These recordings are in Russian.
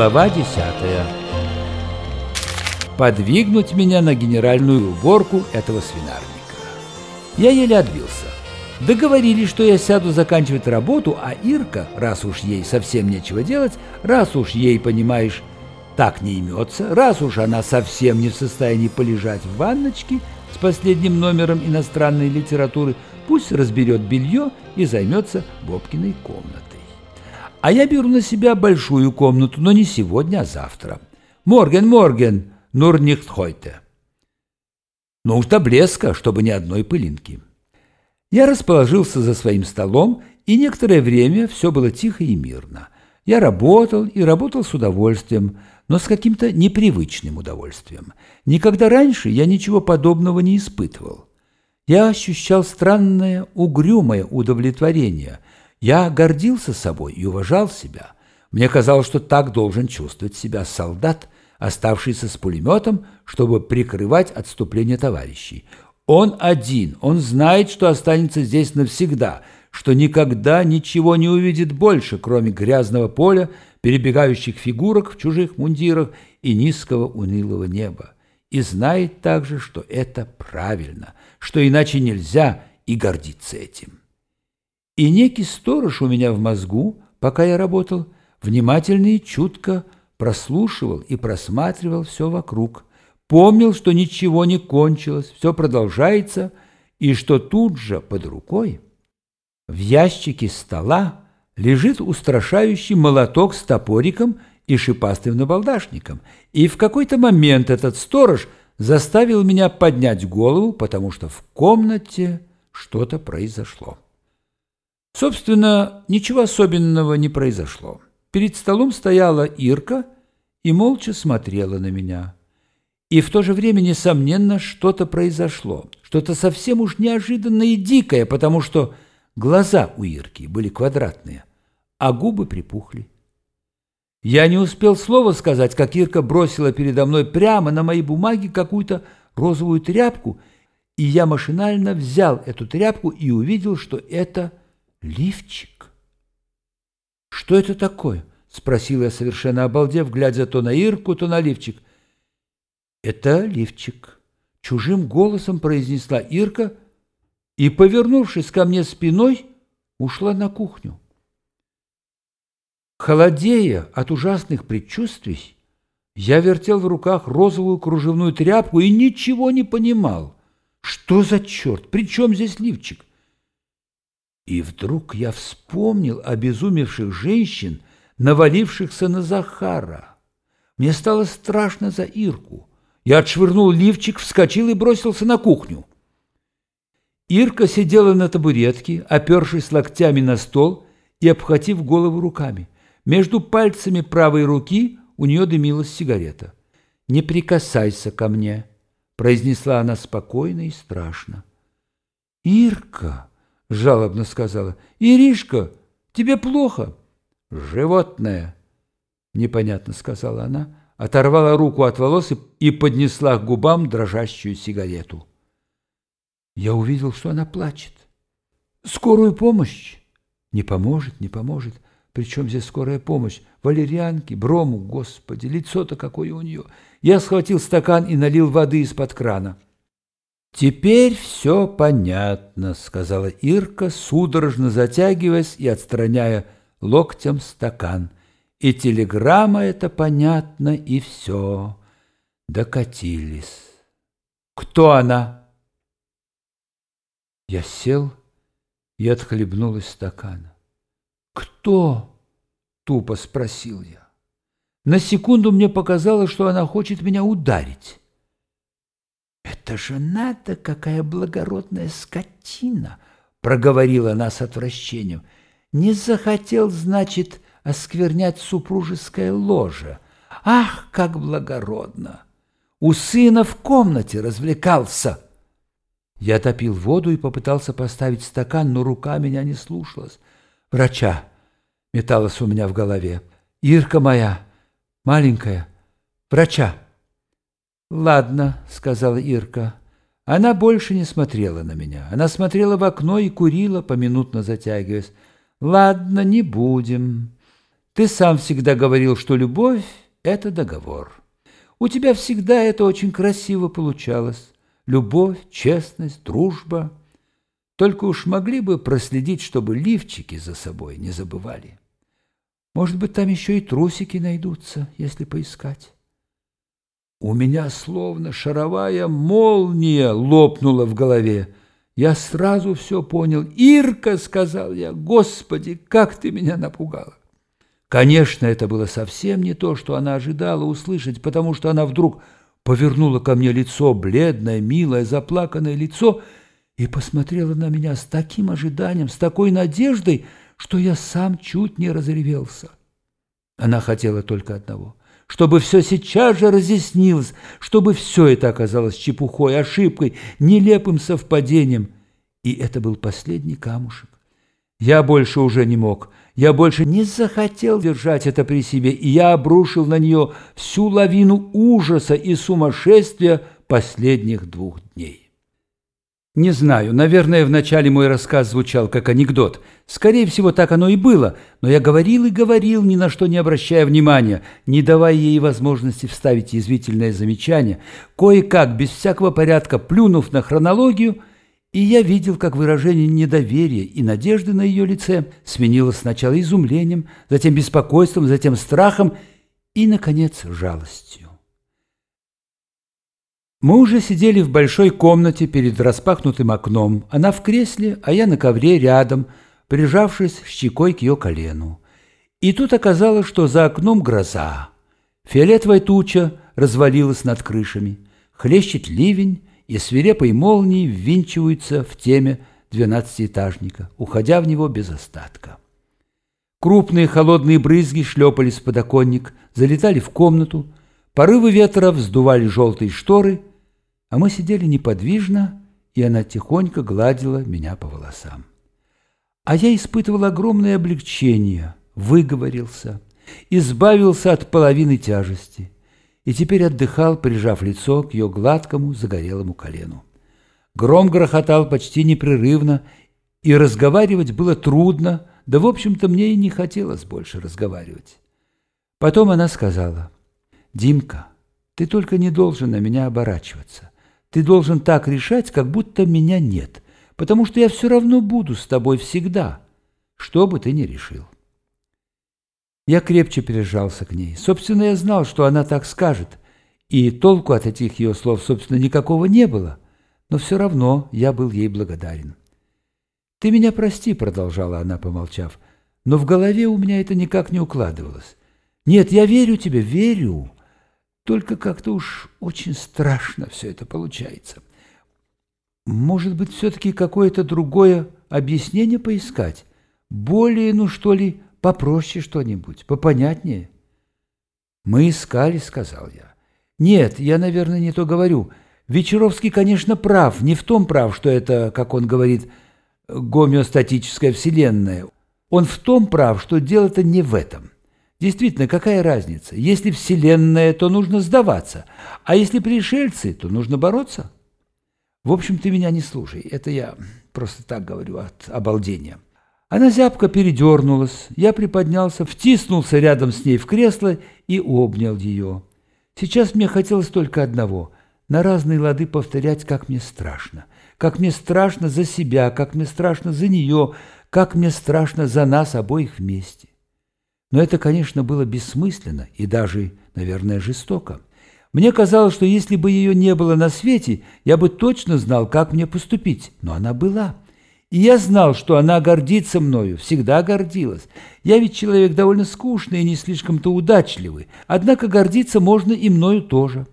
Глава десятая. Подвигнуть меня на генеральную уборку этого свинарника. Я еле отбился. Договорились, что я сяду заканчивать работу, а Ирка, раз уж ей совсем нечего делать, раз уж ей, понимаешь, так не имется, раз уж она совсем не в состоянии полежать в ванночке с последним номером иностранной литературы, пусть разберет белье и займется Бобкиной комнатой. А я беру на себя большую комнату, но не сегодня, а завтра. Морген, Морген, нур nicht heute. Но уж до блеска, чтобы ни одной пылинки. Я расположился за своим столом, и некоторое время все было тихо и мирно. Я работал и работал с удовольствием, но с каким-то непривычным удовольствием. Никогда раньше я ничего подобного не испытывал. Я ощущал странное, угрюмое удовлетворение – я гордился собой и уважал себя. Мне казалось, что так должен чувствовать себя солдат, оставшийся с пулеметом, чтобы прикрывать отступление товарищей. Он один, он знает, что останется здесь навсегда, что никогда ничего не увидит больше, кроме грязного поля, перебегающих фигурок в чужих мундирах и низкого унылого неба. И знает также, что это правильно, что иначе нельзя и гордиться этим. И некий сторож у меня в мозгу, пока я работал, внимательно и чутко прослушивал и просматривал все вокруг, помнил, что ничего не кончилось, все продолжается, и что тут же под рукой в ящике стола лежит устрашающий молоток с топориком и шипастым набалдашником. И в какой-то момент этот сторож заставил меня поднять голову, потому что в комнате что-то произошло. Собственно, ничего особенного не произошло. Перед столом стояла Ирка и молча смотрела на меня. И в то же время, несомненно, что-то произошло, что-то совсем уж неожиданное и дикое, потому что глаза у Ирки были квадратные, а губы припухли. Я не успел слова сказать, как Ирка бросила передо мной прямо на моей бумаге какую-то розовую тряпку, и я машинально взял эту тряпку и увидел, что это Лифчик? Что это такое? Спросила я, совершенно обалдев, глядя то на Ирку, то на лифчик. Это лифчик. Чужим голосом произнесла Ирка и, повернувшись ко мне спиной, ушла на кухню. Холодея от ужасных предчувствий, я вертел в руках розовую кружевную тряпку и ничего не понимал. Что за черт? При чем здесь лифчик? И вдруг я вспомнил обезумевших женщин, навалившихся на Захара. Мне стало страшно за Ирку. Я отшвырнул лифчик, вскочил и бросился на кухню. Ирка сидела на табуретке, опершись локтями на стол и обхватив голову руками. Между пальцами правой руки у нее дымилась сигарета. «Не прикасайся ко мне», — произнесла она спокойно и страшно. «Ирка!» — жалобно сказала. «Иришка, тебе плохо?» «Животное!» — непонятно сказала она, оторвала руку от волос и поднесла к губам дрожащую сигарету. Я увидел, что она плачет. «Скорую помощь?» «Не поможет, не поможет. Причем здесь скорая помощь? Валерьянки, брому, господи, лицо-то какое у нее!» Я схватил стакан и налил воды из-под крана. «Теперь все понятно», — сказала Ирка, судорожно затягиваясь и отстраняя локтем стакан. «И телеграмма это понятно, и все. Докатились. Кто она?» Я сел и отхлебнул из стакана. «Кто?» — тупо спросил я. На секунду мне показалось, что она хочет меня ударить. «Это же надо, какая благородная скотина!» — проговорила она с отвращением. «Не захотел, значит, осквернять супружеское ложе. Ах, как благородно! У сына в комнате развлекался!» Я топил воду и попытался поставить стакан, но рука меня не слушалась. «Врача!» — металась у меня в голове. «Ирка моя, маленькая, врача!» «Ладно», — сказала Ирка. Она больше не смотрела на меня. Она смотрела в окно и курила, поминутно затягиваясь. «Ладно, не будем. Ты сам всегда говорил, что любовь — это договор. У тебя всегда это очень красиво получалось. Любовь, честность, дружба. Только уж могли бы проследить, чтобы лифчики за собой не забывали. Может быть, там еще и трусики найдутся, если поискать. У меня словно шаровая молния лопнула в голове. Я сразу все понял. «Ирка!» — сказал я. «Господи, как ты меня напугала!» Конечно, это было совсем не то, что она ожидала услышать, потому что она вдруг повернула ко мне лицо, бледное, милое, заплаканное лицо, и посмотрела на меня с таким ожиданием, с такой надеждой, что я сам чуть не разревелся. Она хотела только одного — чтобы все сейчас же разъяснилось, чтобы все это оказалось чепухой, ошибкой, нелепым совпадением. И это был последний камушек. Я больше уже не мог, я больше не захотел держать это при себе, и я обрушил на нее всю лавину ужаса и сумасшествия последних двух дней. Не знаю, наверное, вначале мой рассказ звучал как анекдот. Скорее всего, так оно и было, но я говорил и говорил, ни на что не обращая внимания, не давая ей возможности вставить язвительное замечание, кое-как, без всякого порядка, плюнув на хронологию, и я видел, как выражение недоверия и надежды на ее лице сменилось сначала изумлением, затем беспокойством, затем страхом и, наконец, жалостью. Мы уже сидели в большой комнате перед распахнутым окном. Она в кресле, а я на ковре рядом, прижавшись щекой к ее колену. И тут оказалось, что за окном гроза. Фиолетовая туча развалилась над крышами. Хлещет ливень, и свирепой молнией ввинчиваются в теме двенадцатиэтажника, уходя в него без остатка. Крупные холодные брызги шлепали с подоконник, залетали в комнату, порывы ветра вздували желтые шторы — а мы сидели неподвижно, и она тихонько гладила меня по волосам. А я испытывал огромное облегчение, выговорился, избавился от половины тяжести и теперь отдыхал, прижав лицо к ее гладкому загорелому колену. Гром грохотал почти непрерывно, и разговаривать было трудно, да, в общем-то, мне и не хотелось больше разговаривать. Потом она сказала, «Димка, ты только не должен на меня оборачиваться. Ты должен так решать, как будто меня нет, потому что я все равно буду с тобой всегда, что бы ты ни решил. Я крепче прижался к ней. Собственно, я знал, что она так скажет, и толку от этих ее слов, собственно, никакого не было, но все равно я был ей благодарен. «Ты меня прости», — продолжала она, помолчав, — «но в голове у меня это никак не укладывалось. Нет, я верю тебе, верю, только как-то уж очень страшно все это получается. Может быть, все-таки какое-то другое объяснение поискать? Более, ну что ли, попроще что-нибудь, попонятнее? Мы искали, сказал я. Нет, я, наверное, не то говорю. Вечеровский, конечно, прав, не в том прав, что это, как он говорит, гомеостатическая вселенная. Он в том прав, что дело-то не в этом. Действительно, какая разница? Если Вселенная, то нужно сдаваться, а если пришельцы, то нужно бороться. В общем, ты меня не слушай, это я просто так говорю от обалдения. Она зябко передернулась, я приподнялся, втиснулся рядом с ней в кресло и обнял ее. Сейчас мне хотелось только одного — на разные лады повторять, как мне страшно. Как мне страшно за себя, как мне страшно за нее, как мне страшно за нас обоих вместе. Но это, конечно, было бессмысленно и даже, наверное, жестоко. Мне казалось, что если бы ее не было на свете, я бы точно знал, как мне поступить. Но она была. И я знал, что она гордится мною, всегда гордилась. Я ведь человек довольно скучный и не слишком-то удачливый, однако гордиться можно и мною тоже.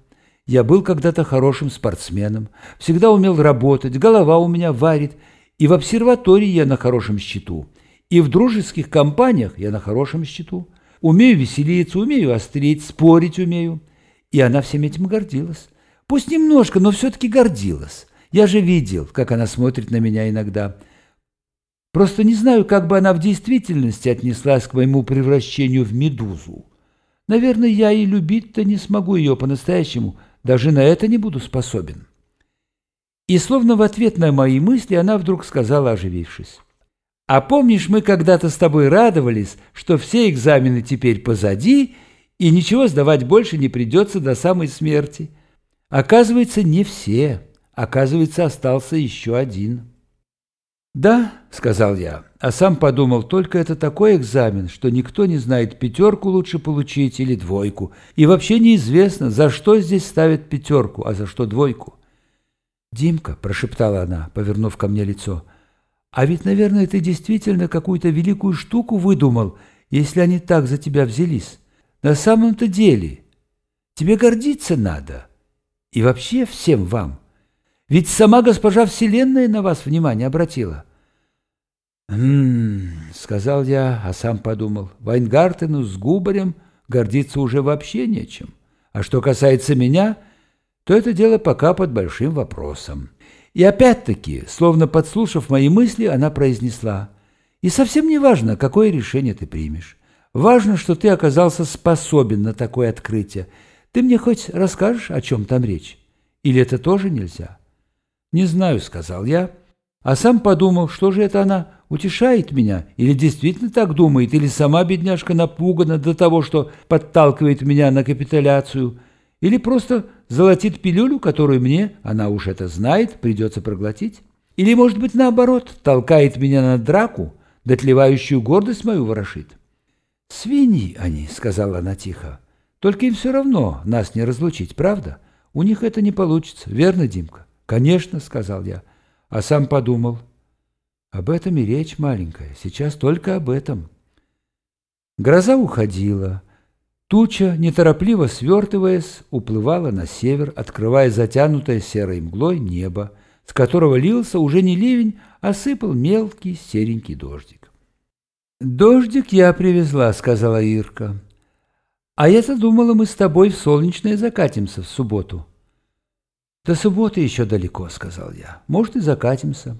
Я был когда-то хорошим спортсменом, всегда умел работать, голова у меня варит, и в обсерватории я на хорошем счету. И в дружеских компаниях я на хорошем счету. Умею веселиться, умею острить, спорить умею. И она всем этим гордилась. Пусть немножко, но все-таки гордилась. Я же видел, как она смотрит на меня иногда. Просто не знаю, как бы она в действительности отнеслась к моему превращению в медузу. Наверное, я и любить-то не смогу ее по-настоящему, даже на это не буду способен. И словно в ответ на мои мысли она вдруг сказала, оживившись. А помнишь, мы когда-то с тобой радовались, что все экзамены теперь позади, и ничего сдавать больше не придется до самой смерти? Оказывается, не все. Оказывается, остался еще один. «Да», — сказал я, а сам подумал, только это такой экзамен, что никто не знает, пятерку лучше получить или двойку. И вообще неизвестно, за что здесь ставят пятерку, а за что двойку. «Димка», — прошептала она, повернув ко мне лицо, — «а ведь, наверное, ты действительно какую-то великую штуку выдумал, если они так за тебя взялись. На самом-то деле тебе гордиться надо. И вообще всем вам». Ведь сама госпожа Вселенная на вас внимание обратила. «М-м-м», сказал я, а сам подумал, Вайнгартену с Губарем гордиться уже вообще нечем. А что касается меня, то это дело пока под большим вопросом. И опять-таки, словно подслушав мои мысли, она произнесла, «И совсем не важно, какое решение ты примешь. Важно, что ты оказался способен на такое открытие. Ты мне хоть расскажешь, о чем там речь? Или это тоже нельзя?» «Не знаю», — сказал я, а сам подумал, что же это она утешает меня, или действительно так думает, или сама бедняжка напугана до того, что подталкивает меня на капитуляцию, или просто золотит пилюлю, которую мне, она уж это знает, придется проглотить, или, может быть, наоборот, толкает меня на драку, дотлевающую гордость мою ворошит. «Свиньи они», — сказала она тихо, — «только им все равно нас не разлучить, правда? У них это не получится, верно, Димка?» «Конечно», — сказал я, а сам подумал. «Об этом и речь маленькая, сейчас только об этом». Гроза уходила. Туча, неторопливо свертываясь, уплывала на север, открывая затянутое серой мглой небо, с которого лился уже не ливень, а сыпал мелкий серенький дождик. «Дождик я привезла», — сказала Ирка. «А я-то думала, мы с тобой в солнечное закатимся в субботу». «До субботы еще далеко», — сказал я. «Может, и закатимся».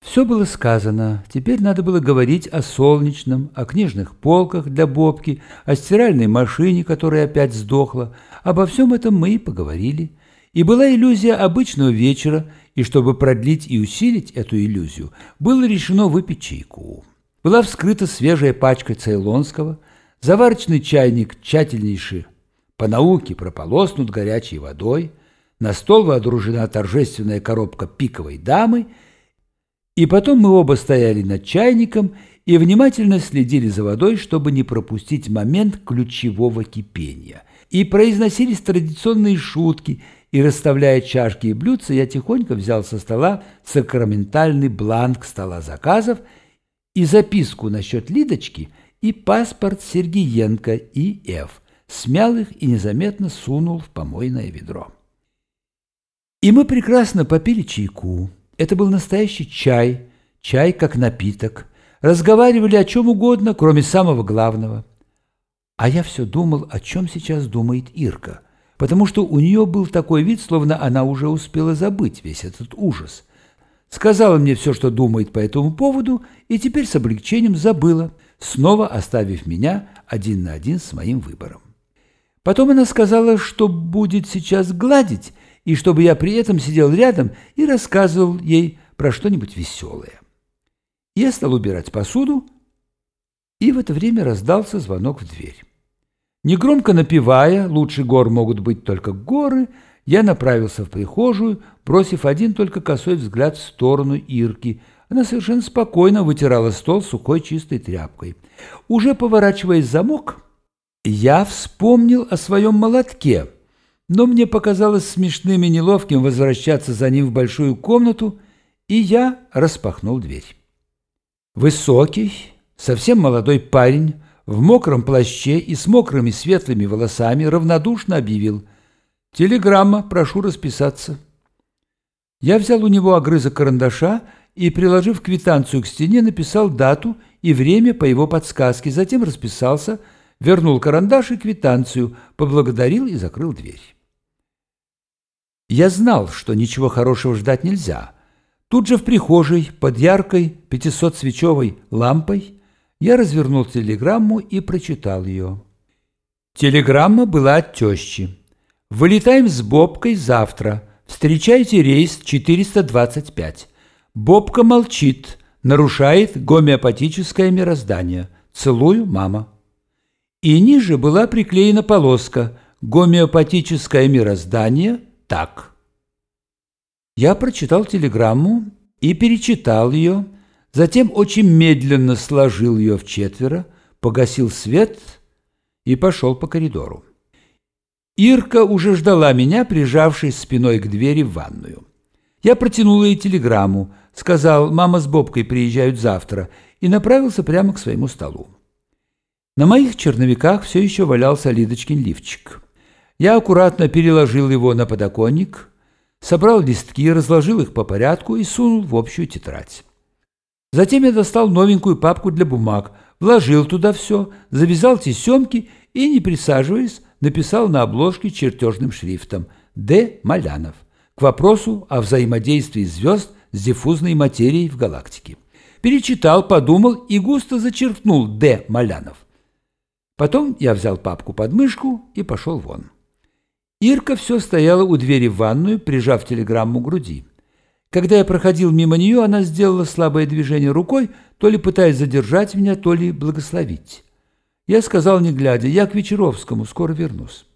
Все было сказано. Теперь надо было говорить о солнечном, о книжных полках для Бобки, о стиральной машине, которая опять сдохла. Обо всем этом мы и поговорили. И была иллюзия обычного вечера, и чтобы продлить и усилить эту иллюзию, было решено выпить чайку. Была вскрыта свежая пачка цейлонского, заварочный чайник тщательнейший по науке прополоснут горячей водой – на стол водружена торжественная коробка пиковой дамы, и потом мы оба стояли над чайником и внимательно следили за водой, чтобы не пропустить момент ключевого кипения. И произносились традиционные шутки, и, расставляя чашки и блюдца, я тихонько взял со стола сакраментальный бланк стола заказов и записку насчет Лидочки и паспорт Сергиенко и Ф. Смял их и незаметно сунул в помойное ведро. И мы прекрасно попили чайку. Это был настоящий чай, чай как напиток. Разговаривали о чем угодно, кроме самого главного. А я все думал, о чем сейчас думает Ирка, потому что у нее был такой вид, словно она уже успела забыть весь этот ужас. Сказала мне все, что думает по этому поводу, и теперь с облегчением забыла, снова оставив меня один на один с моим выбором. Потом она сказала, что будет сейчас гладить, и чтобы я при этом сидел рядом и рассказывал ей про что-нибудь веселое. Я стал убирать посуду, и в это время раздался звонок в дверь. Негромко напевая «Лучше гор могут быть только горы», я направился в прихожую, бросив один только косой взгляд в сторону Ирки. Она совершенно спокойно вытирала стол сухой чистой тряпкой. Уже поворачиваясь замок, я вспомнил о своем молотке — но мне показалось смешным и неловким возвращаться за ним в большую комнату, и я распахнул дверь. Высокий, совсем молодой парень в мокром плаще и с мокрыми светлыми волосами равнодушно объявил «Телеграмма, прошу расписаться». Я взял у него огрызок карандаша и, приложив квитанцию к стене, написал дату и время по его подсказке, затем расписался, вернул карандаш и квитанцию, поблагодарил и закрыл дверь. Я знал, что ничего хорошего ждать нельзя. Тут же в прихожей, под яркой пятисотсвечевой лампой, я развернул телеграмму и прочитал ее. Телеграмма была от тещи. «Вылетаем с Бобкой завтра. Встречайте рейс 425. Бобка молчит, нарушает гомеопатическое мироздание. Целую, мама. И ниже была приклеена полоска «Гомеопатическое мироздание так». Я прочитал телеграмму и перечитал ее, затем очень медленно сложил ее в четверо, погасил свет и пошел по коридору. Ирка уже ждала меня, прижавшись спиной к двери в ванную. Я протянул ей телеграмму, сказал «мама с Бобкой приезжают завтра» и направился прямо к своему столу. На моих черновиках все еще валялся Лидочкин лифчик. Я аккуратно переложил его на подоконник, собрал листки, разложил их по порядку и сунул в общую тетрадь. Затем я достал новенькую папку для бумаг, вложил туда все, завязал тесемки и, не присаживаясь, написал на обложке чертежным шрифтом «Д. Малянов» к вопросу о взаимодействии звезд с диффузной материей в галактике. Перечитал, подумал и густо зачеркнул «Д. Малянов». Потом я взял папку под мышку и пошел вон. Ирка все стояла у двери в ванную, прижав телеграмму к груди. Когда я проходил мимо нее, она сделала слабое движение рукой, то ли пытаясь задержать меня, то ли благословить. Я сказал, не глядя, я к Вечеровскому, скоро вернусь.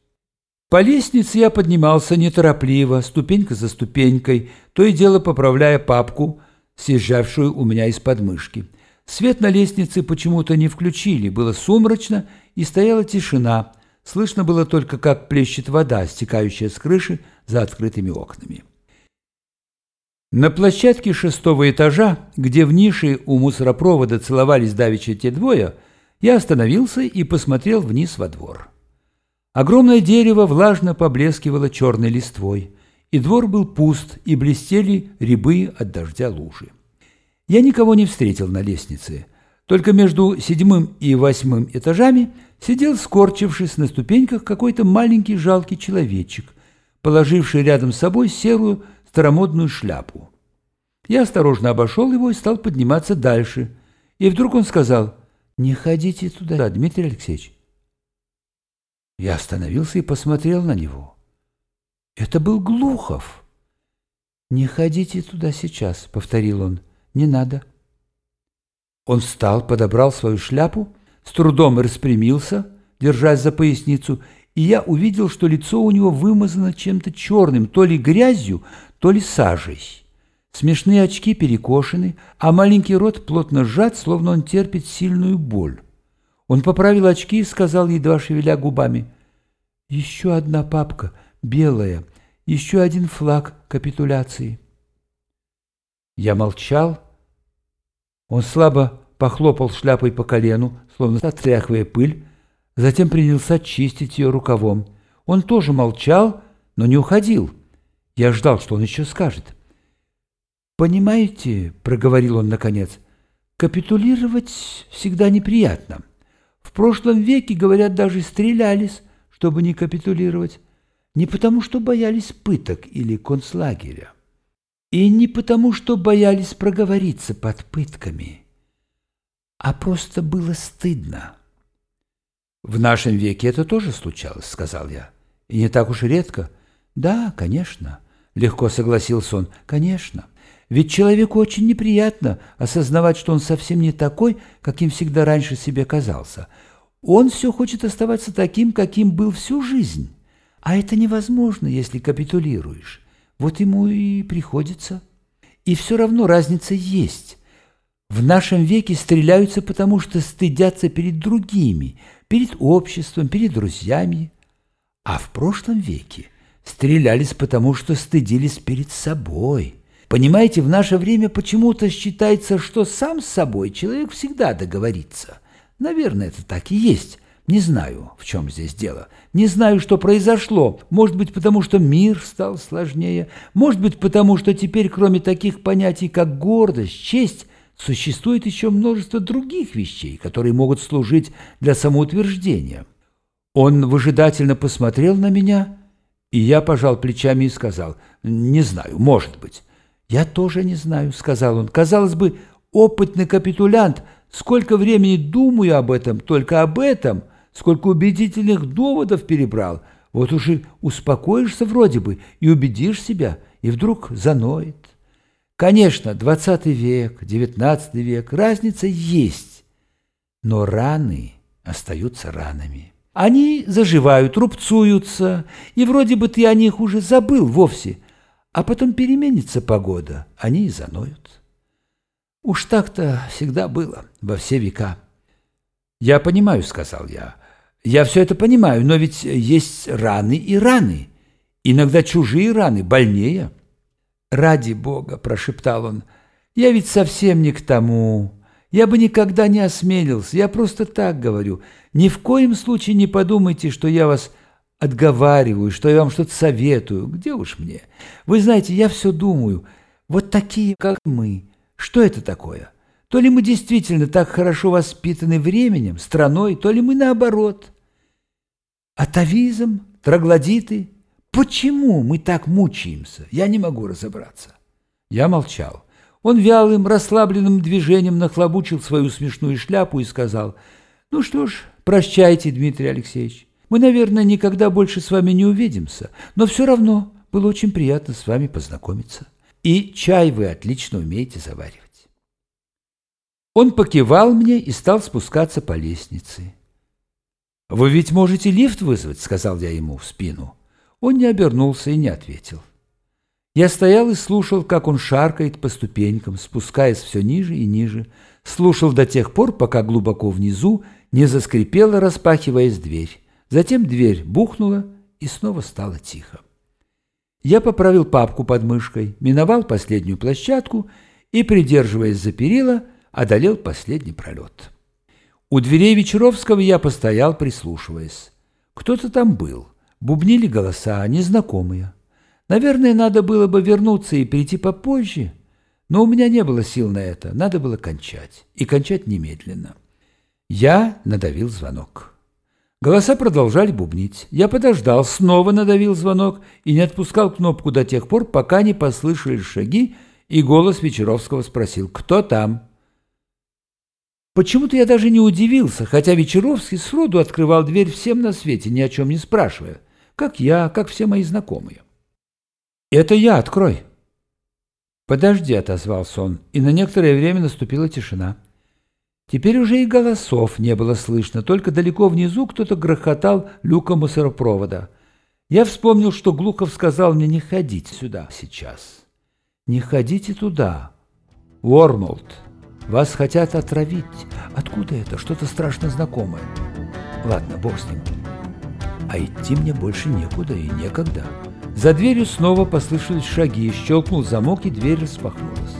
По лестнице я поднимался неторопливо, ступенька за ступенькой, то и дело поправляя папку, съезжавшую у меня из подмышки. Свет на лестнице почему-то не включили, было сумрачно и стояла тишина – Слышно было только, как плещет вода, стекающая с крыши за открытыми окнами. На площадке шестого этажа, где в нише у мусоропровода целовались давеча те двое, я остановился и посмотрел вниз во двор. Огромное дерево влажно поблескивало черной листвой, и двор был пуст, и блестели рябы от дождя лужи. Я никого не встретил на лестнице, только между седьмым и восьмым этажами сидел, скорчившись на ступеньках, какой-то маленький жалкий человечек, положивший рядом с собой серую старомодную шляпу. Я осторожно обошел его и стал подниматься дальше. И вдруг он сказал, «Не ходите туда, Дмитрий Алексеевич». Я остановился и посмотрел на него. Это был Глухов. «Не ходите туда сейчас», — повторил он, — «не надо». Он встал, подобрал свою шляпу, с трудом распрямился, держась за поясницу, и я увидел, что лицо у него вымазано чем-то черным, то ли грязью, то ли сажей. Смешные очки перекошены, а маленький рот плотно сжат, словно он терпит сильную боль. Он поправил очки и сказал, едва шевеля губами, «Еще одна папка, белая, еще один флаг капитуляции». Я молчал, он слабо похлопал шляпой по колену, словно отряхивая пыль, затем принялся чистить ее рукавом. Он тоже молчал, но не уходил. Я ждал, что он еще скажет. «Понимаете, — проговорил он наконец, — капитулировать всегда неприятно. В прошлом веке, говорят, даже стрелялись, чтобы не капитулировать, не потому что боялись пыток или концлагеря. И не потому, что боялись проговориться под пытками, а просто было стыдно. «В нашем веке это тоже случалось», — сказал я. «И не так уж и редко». «Да, конечно», — легко согласился он. «Конечно. Ведь человеку очень неприятно осознавать, что он совсем не такой, каким всегда раньше себе казался. Он все хочет оставаться таким, каким был всю жизнь. А это невозможно, если капитулируешь. Вот ему и приходится. И все равно разница есть. В нашем веке стреляются, потому что стыдятся перед другими, перед обществом, перед друзьями. А в прошлом веке стрелялись, потому что стыдились перед собой. Понимаете, в наше время почему-то считается, что сам с собой человек всегда договорится. Наверное, это так и есть. Не знаю, в чем здесь дело. Не знаю, что произошло. Может быть, потому что мир стал сложнее. Может быть, потому что теперь, кроме таких понятий, как гордость, честь, существует еще множество других вещей, которые могут служить для самоутверждения. Он выжидательно посмотрел на меня, и я пожал плечами и сказал, «Не знаю, может быть». «Я тоже не знаю», — сказал он. «Казалось бы, опытный капитулянт, сколько времени думаю об этом, только об этом» сколько убедительных доводов перебрал. Вот уж и успокоишься вроде бы и убедишь себя, и вдруг заноет. Конечно, 20 век, 19 век, разница есть, но раны остаются ранами. Они заживают, рубцуются, и вроде бы ты о них уже забыл вовсе, а потом переменится погода, они и заноют. Уж так-то всегда было во все века. «Я понимаю», — сказал я. «Я все это понимаю, но ведь есть раны и раны. Иногда чужие раны больнее». «Ради Бога», — прошептал он, — «я ведь совсем не к тому. Я бы никогда не осмелился, я просто так говорю. Ни в коем случае не подумайте, что я вас отговариваю, что я вам что-то советую. Где уж мне? Вы знаете, я все думаю. Вот такие, как мы. Что это такое? То ли мы действительно так хорошо воспитаны временем, страной, то ли мы наоборот. Атовизм, троглодиты — Почему мы так мучаемся? Я не могу разобраться. Я молчал. Он вялым, расслабленным движением нахлобучил свою смешную шляпу и сказал, «Ну что ж, прощайте, Дмитрий Алексеевич. Мы, наверное, никогда больше с вами не увидимся, но все равно было очень приятно с вами познакомиться. И чай вы отлично умеете заваривать». Он покивал мне и стал спускаться по лестнице. «Вы ведь можете лифт вызвать», — сказал я ему в спину. Он не обернулся и не ответил. Я стоял и слушал, как он шаркает по ступенькам, спускаясь все ниже и ниже, слушал до тех пор, пока глубоко внизу не заскрипела, распахиваясь дверь. Затем дверь бухнула, и снова стало тихо. Я поправил папку под мышкой, миновал последнюю площадку и, придерживаясь за перила, одолел последний пролет. У дверей Вечеровского я постоял, прислушиваясь. Кто-то там был. Бубнили голоса, незнакомые. Наверное, надо было бы вернуться и прийти попозже, но у меня не было сил на это, надо было кончать, и кончать немедленно. Я надавил звонок. Голоса продолжали бубнить. Я подождал, снова надавил звонок и не отпускал кнопку до тех пор, пока не послышались шаги, и голос Вечеровского спросил «Кто там?». Почему-то я даже не удивился, хотя Вечеровский сроду открывал дверь всем на свете, ни о чем не спрашивая как я, как все мои знакомые. «Это я, открой!» «Подожди», — отозвался он, и на некоторое время наступила тишина. Теперь уже и голосов не было слышно, только далеко внизу кто-то грохотал люком мусоропровода. Я вспомнил, что Глухов сказал мне не ходить сюда сейчас. «Не ходите туда, Уормолд. Вас хотят отравить. Откуда это? Что-то страшно знакомое. Ладно, бог с ним» а идти мне больше некуда и некогда. За дверью снова послышались шаги, щелкнул замок, и дверь распахнулась.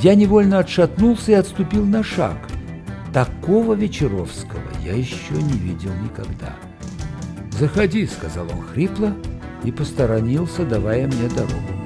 Я невольно отшатнулся и отступил на шаг. Такого Вечеровского я еще не видел никогда. «Заходи», — сказал он хрипло и посторонился, давая мне дорогу.